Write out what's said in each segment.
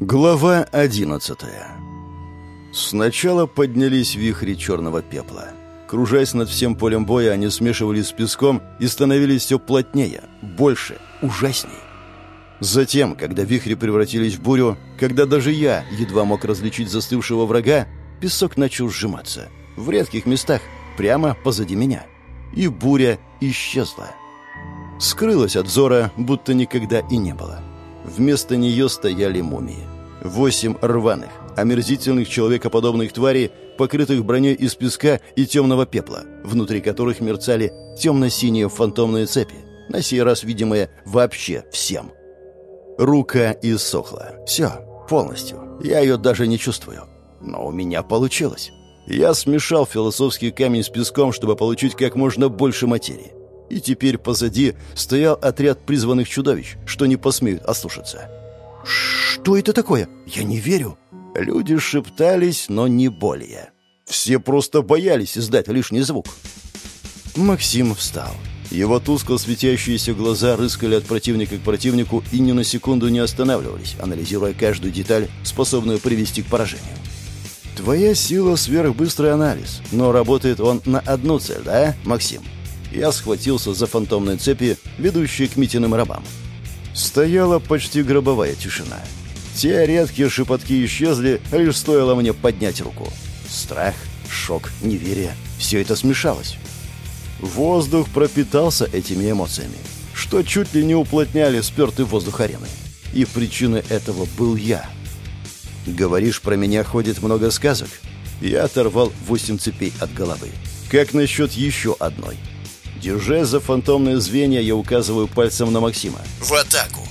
Глава одиннадцатая Сначала поднялись вихри черного пепла. Кружась над всем полем боя, они смешивались с песком и становились все плотнее, больше, ужасней. Затем, когда вихри превратились в бурю, когда даже я едва мог различить застывшего врага, песок начал сжиматься. В редких местах, прямо позади меня. И буря исчезла. Скрылась от взора, будто никогда и не было. Вместо нее стояли мумии. Восемь рваных, омерзительных человекоподобных тварей, покрытых броней из песка и темного пепла, внутри которых мерцали темно-синие фантомные цепи, на сей раз видимые вообще всем. Рука иссохла. Все, полностью. Я ее даже не чувствую. Но у меня получилось. Я смешал философский камень с песком, чтобы получить как можно больше материи. И теперь позади стоял отряд призванных чудовищ, что не посмеют ослушаться. «Что это такое? Я не верю!» Люди шептались, но не более. Все просто боялись издать лишний звук. Максим встал. Его тускло светящиеся глаза рыскали от противника к противнику и ни на секунду не останавливались, анализируя каждую деталь, способную привести к поражению. Твоя сила — сверхбыстрый анализ, но работает он на одну цель, да, Максим? Я схватился за фантомные цепи, ведущие к Митиным рабам. Стояла почти гробовая тишина. Те редкие шепотки исчезли, лишь стоило мне поднять руку. Страх, шок, неверие — все это смешалось. Воздух пропитался этими эмоциями, что чуть ли не уплотняли спертый воздух арены. И причиной этого был я. Говоришь, про меня ходит много сказок? Я оторвал восемь цепей от головы. Как насчет еще одной? Держась за фантомные звенья, я указываю пальцем на Максима. В атаку.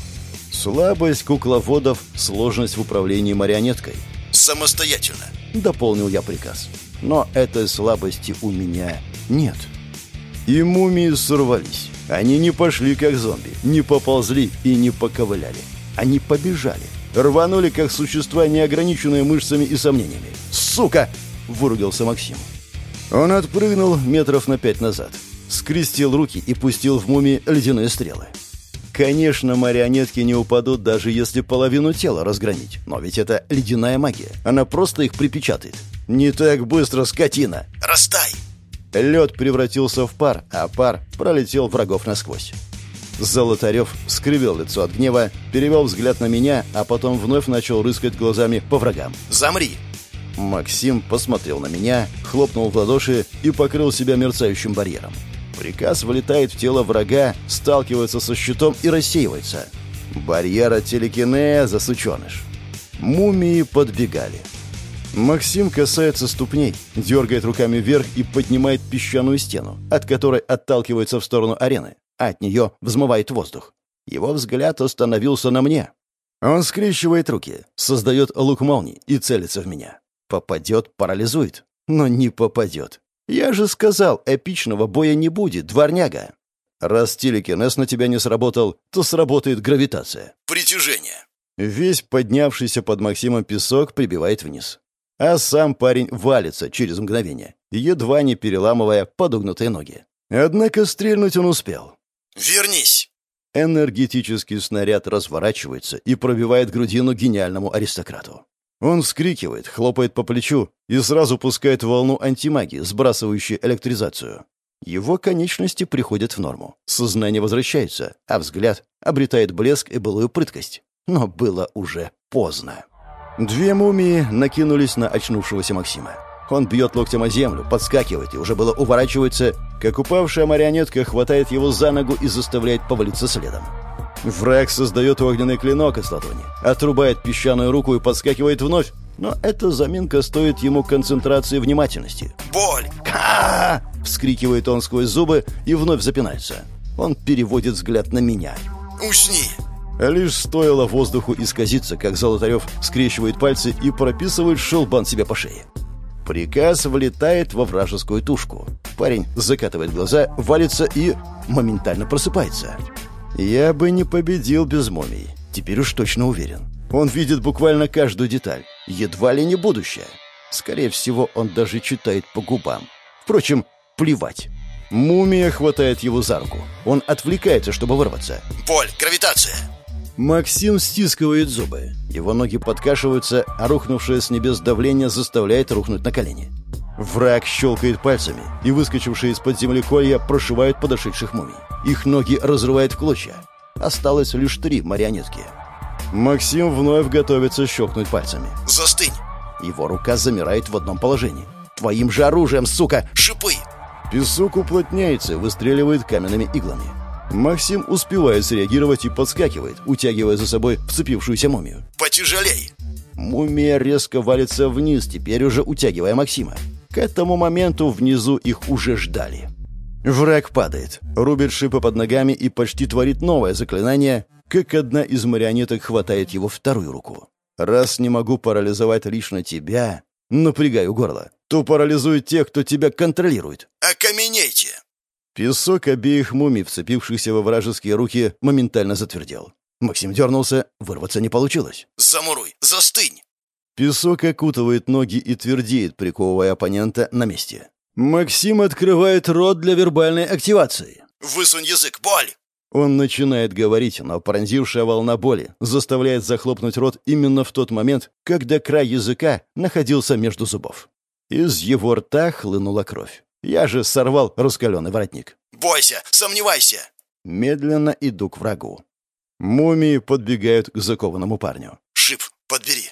Слабость кукловодов, сложность в управлении марионеткой. Самостоятельно. Дополнил я приказ. Но этой слабости у меня нет. И мумии сорвались. Они не пошли как зомби, не поползли и не поковыляли. Они побежали. Рванули, как существа, неограниченные мышцами и сомнениями. «Сука!» — выругался Максим. Он отпрыгнул метров на пять назад, скрестил руки и пустил в мумии ледяные стрелы. Конечно, марионетки не упадут, даже если половину тела разгромить. Но ведь это ледяная магия. Она просто их припечатает. «Не так быстро, скотина!» Растай. Лед превратился в пар, а пар пролетел врагов насквозь. Золотарев скривил лицо от гнева, перевел взгляд на меня, а потом вновь начал рыскать глазами по врагам. Замри. Максим посмотрел на меня, хлопнул в ладоши и покрыл себя мерцающим барьером. Приказ вылетает в тело врага, сталкивается со щитом и рассеивается. Барьера телекинеза, сученыш. Мумии подбегали. Максим касается ступней, дергает руками вверх и поднимает песчаную стену, от которой отталкивается в сторону арены, а от нее взмывает воздух. Его взгляд остановился на мне. Он скрещивает руки, создает лук молний и целится в меня. Попадет, парализует. Но не попадет. Я же сказал, эпичного боя не будет, дворняга. Раз телекинез на тебя не сработал, то сработает гравитация. Притяжение. Весь поднявшийся под Максимом песок прибивает вниз. А сам парень валится через мгновение, едва не переламывая подогнутые ноги. Однако стрельнуть он успел. Вернись. Энергетический снаряд разворачивается и пробивает грудину гениальному аристократу. Он вскрикивает, хлопает по плечу и сразу пускает волну антимагии, сбрасывающей электризацию. Его конечности приходят в норму. Сознание возвращается, а взгляд обретает блеск и былую прыткость. Но было уже поздно. Две мумии накинулись на очнувшегося Максима. Он бьет локтем о землю, подскакивает и уже было уворачивается, как упавшая марионетка хватает его за ногу и заставляет повалиться следом. Враг создает огненный клинок из ладони, отрубает песчаную руку и подскакивает вновь, но эта заминка стоит ему концентрации внимательности. Боль. «Ка!» — вскрикивает он сквозь зубы и вновь запинается. Он переводит взгляд на меня. Усни. Лишь стоило воздуху исказиться, как Золотарев скрещивает пальцы и прописывает шелбан себе по шее. Приказ влетает во вражескую тушку. Парень закатывает глаза, валится и моментально просыпается. Я бы не победил без мумий. Теперь уж точно уверен. Он видит буквально каждую деталь. Едва ли не будущее. Скорее всего, он даже читает по губам. Впрочем, плевать. Мумия хватает его за руку. Он отвлекается, чтобы вырваться. Боль. Гравитация. Максим стискивает зубы. Его ноги подкашиваются, а рухнувшее с небес давление заставляет рухнуть на колени. Враг щелкает пальцами, и выскочившие из-под земли колья прошивают подошедших мумий. Их ноги разрывают в клочья. Осталось лишь три марионетки. Максим вновь готовится щелкнуть пальцами. Застынь! Его рука замирает в одном положении. «Твоим же оружием, сука!» Шипы! Песок уплотняется и выстреливает каменными иглами. Максим успевает среагировать и подскакивает, утягивая за собой вцепившуюся мумию. Потяжелей! Мумия резко валится вниз, теперь уже утягивая Максима. К этому моменту внизу их уже ждали. Враг падает, рубит шипы под ногами и почти творит новое заклинание, как одна из марионеток хватает его вторую руку. «Раз не могу парализовать лично тебя, напрягаю горло, то парализует тех, кто тебя контролирует». Окаменейте! Песок обеих мумий, вцепившихся во вражеские руки, моментально затвердел. Максим дернулся, вырваться не получилось. Замуруй! Застынь! Песок окутывает ноги и твердеет, приковывая оппонента на месте. Максим открывает рот для вербальной активации. Высунь язык! Боль! Он начинает говорить, но пронзившая волна боли заставляет захлопнуть рот именно в тот момент, когда край языка находился между зубов. Из его рта хлынула кровь. Я же сорвал раскаленный воротник. Бойся! Сомневайся! Медленно иду к врагу. Мумии подбегают к закованному парню. Шип, подбери!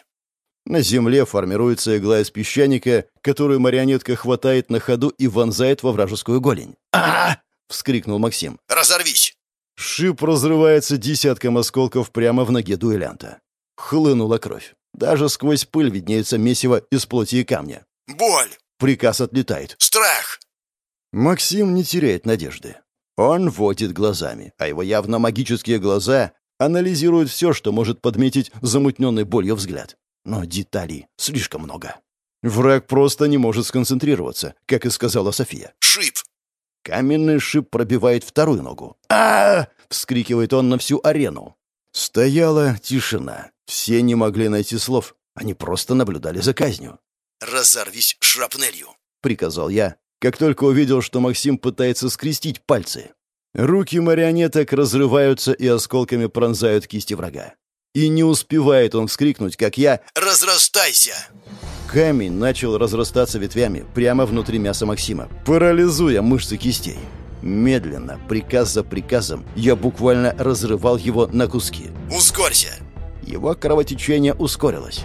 На земле формируется игла из песчаника, которую марионетка хватает на ходу и вонзает во вражескую голень. а вскрикнул Максим. Разорвись! Шип разрывается десятком осколков прямо в ноге дуэлянта. Хлынула кровь. Даже сквозь пыль виднеется месиво из плоти и камня. Боль! Приказ отлетает. Страх! Максим не теряет надежды. Он водит глазами, а его явно магические глаза анализируют все, что может подметить замутненный болью взгляд. Но деталей слишком много. Враг просто не может сконцентрироваться, как и сказала София. Шип! Каменный шип пробивает вторую ногу. а вскрикивает он на всю арену. Стояла тишина. Все не могли найти слов. Они просто наблюдали за казнью. Разорвись шрапнелью! — приказал я, как только увидел, что Максим пытается скрестить пальцы. Руки марионеток разрываются и осколками пронзают кисти врага. И не успевает он вскрикнуть, как я Разрастайся! Камень начал разрастаться ветвями прямо внутри мяса Максима, парализуя мышцы кистей. Медленно, приказ за приказом, я буквально разрывал его на куски. Ускорься! Его кровотечение ускорилось.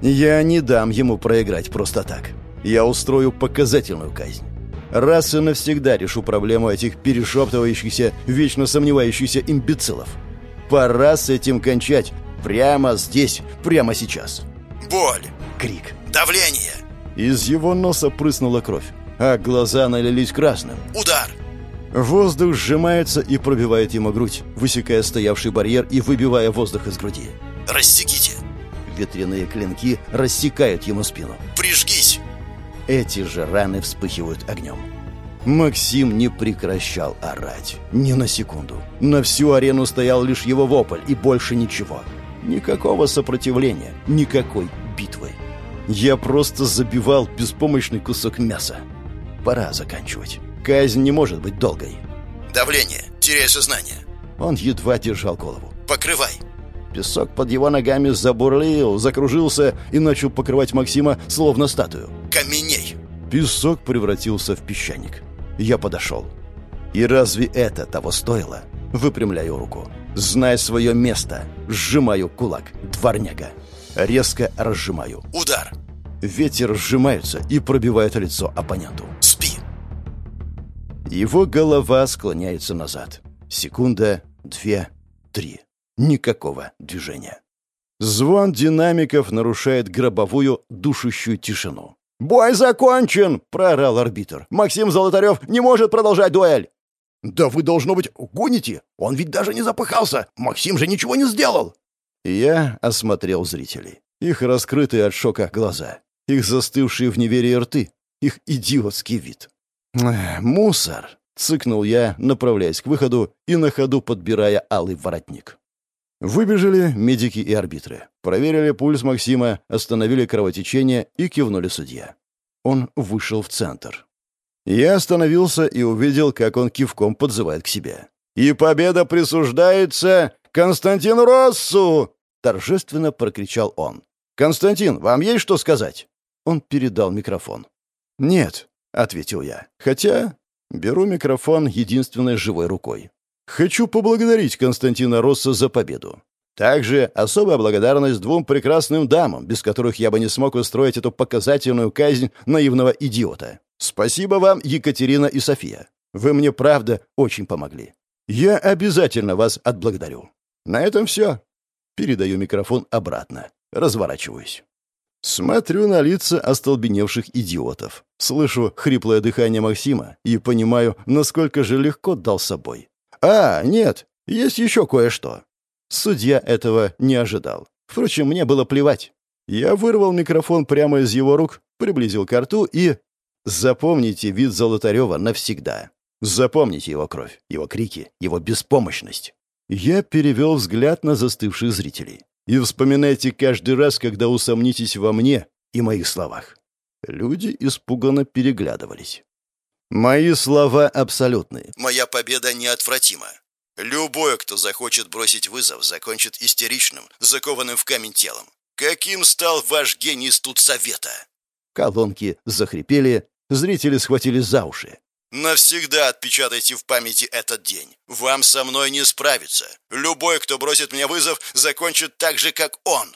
Я не дам ему проиграть просто так. Я устрою показательную казнь. Раз и навсегда решу проблему этих перешептывающихся, вечно сомневающихся имбецилов. Пора с этим кончать. Прямо здесь, прямо сейчас. Боль! Крик. Давление! Из его носа прыснула кровь, а глаза налились красным. Удар! Воздух сжимается и пробивает ему грудь, высекая стоявший барьер и выбивая воздух из груди. Рассеките! Ветряные клинки рассекают ему спину. Прижгись! Эти же раны вспыхивают огнем. Максим не прекращал орать. Ни на секунду. На всю арену стоял лишь его вопль и больше ничего. Никакого сопротивления, никакой битвы. Я просто забивал беспомощный кусок мяса. Пора заканчивать. Казнь не может быть долгой. Давление! Теряй сознание! Он едва держал голову. Покрывай! Песок под его ногами забурлил, закружился и начал покрывать Максима словно статую. Каменей! Песок превратился в песчаник. Я подошел. И разве это того стоило? Выпрямляю руку. Знай свое место. Сжимаю кулак. Дворняга. Резко разжимаю. Удар! Ветер сжимается и пробивает лицо оппоненту. Спи! Его голова склоняется назад. Секунда, две, три. Никакого движения. Звон динамиков нарушает гробовую, душащую тишину. «Бой закончен!» — проорал арбитр. «Максим Золотарев не может продолжать дуэль!» «Да вы, должно быть, гоните! Он ведь даже не запыхался! Максим же ничего не сделал!» Я осмотрел зрителей. Их раскрытые от шока глаза. Их застывшие в неверии рты. Их идиотский вид. «Эх, «Мусор!» — цыкнул я, направляясь к выходу и на ходу подбирая алый воротник. Выбежали медики и арбитры. Проверили пульс Максима, остановили кровотечение и кивнули судья. Он вышел в центр. Я остановился и увидел, как он кивком подзывает к себе. «И победа присуждается Константин Россу!» — торжественно прокричал он. «Константин, вам есть что сказать?» Он передал микрофон. «Нет», — ответил я. «Хотя беру микрофон единственной живой рукой. Хочу поблагодарить Константина Росса за победу. Также особая благодарность двум прекрасным дамам, без которых я бы не смог устроить эту показательную казнь наивного идиота. Спасибо вам, Екатерина и София. Вы мне, правда, очень помогли. Я обязательно вас отблагодарю. На этом все. Передаю микрофон обратно. Разворачиваюсь. Смотрю на лица остолбеневших идиотов. Слышу хриплое дыхание Максима и понимаю, насколько же легко дал собой. А, нет, есть еще кое-что. Судья этого не ожидал. Впрочем, мне было плевать. Я вырвал микрофон прямо из его рук, приблизил к рту и... Запомните вид Золотарева навсегда. Запомните его кровь, его крики, его беспомощность. Я перевел взгляд на застывших зрителей. И вспоминайте каждый раз, когда усомнитесь во мне и моих словах. Люди испуганно переглядывались. Мои слова абсолютны. Моя победа неотвратима. Любой, кто захочет бросить вызов, закончит истеричным, закованным в камень телом. Каким стал ваш гений студсовета? Колонки захрипели, зрители схватили за уши. Навсегда отпечатайте в памяти этот день. Вам со мной не справиться. Любой, кто бросит мне вызов, закончит так же, как он.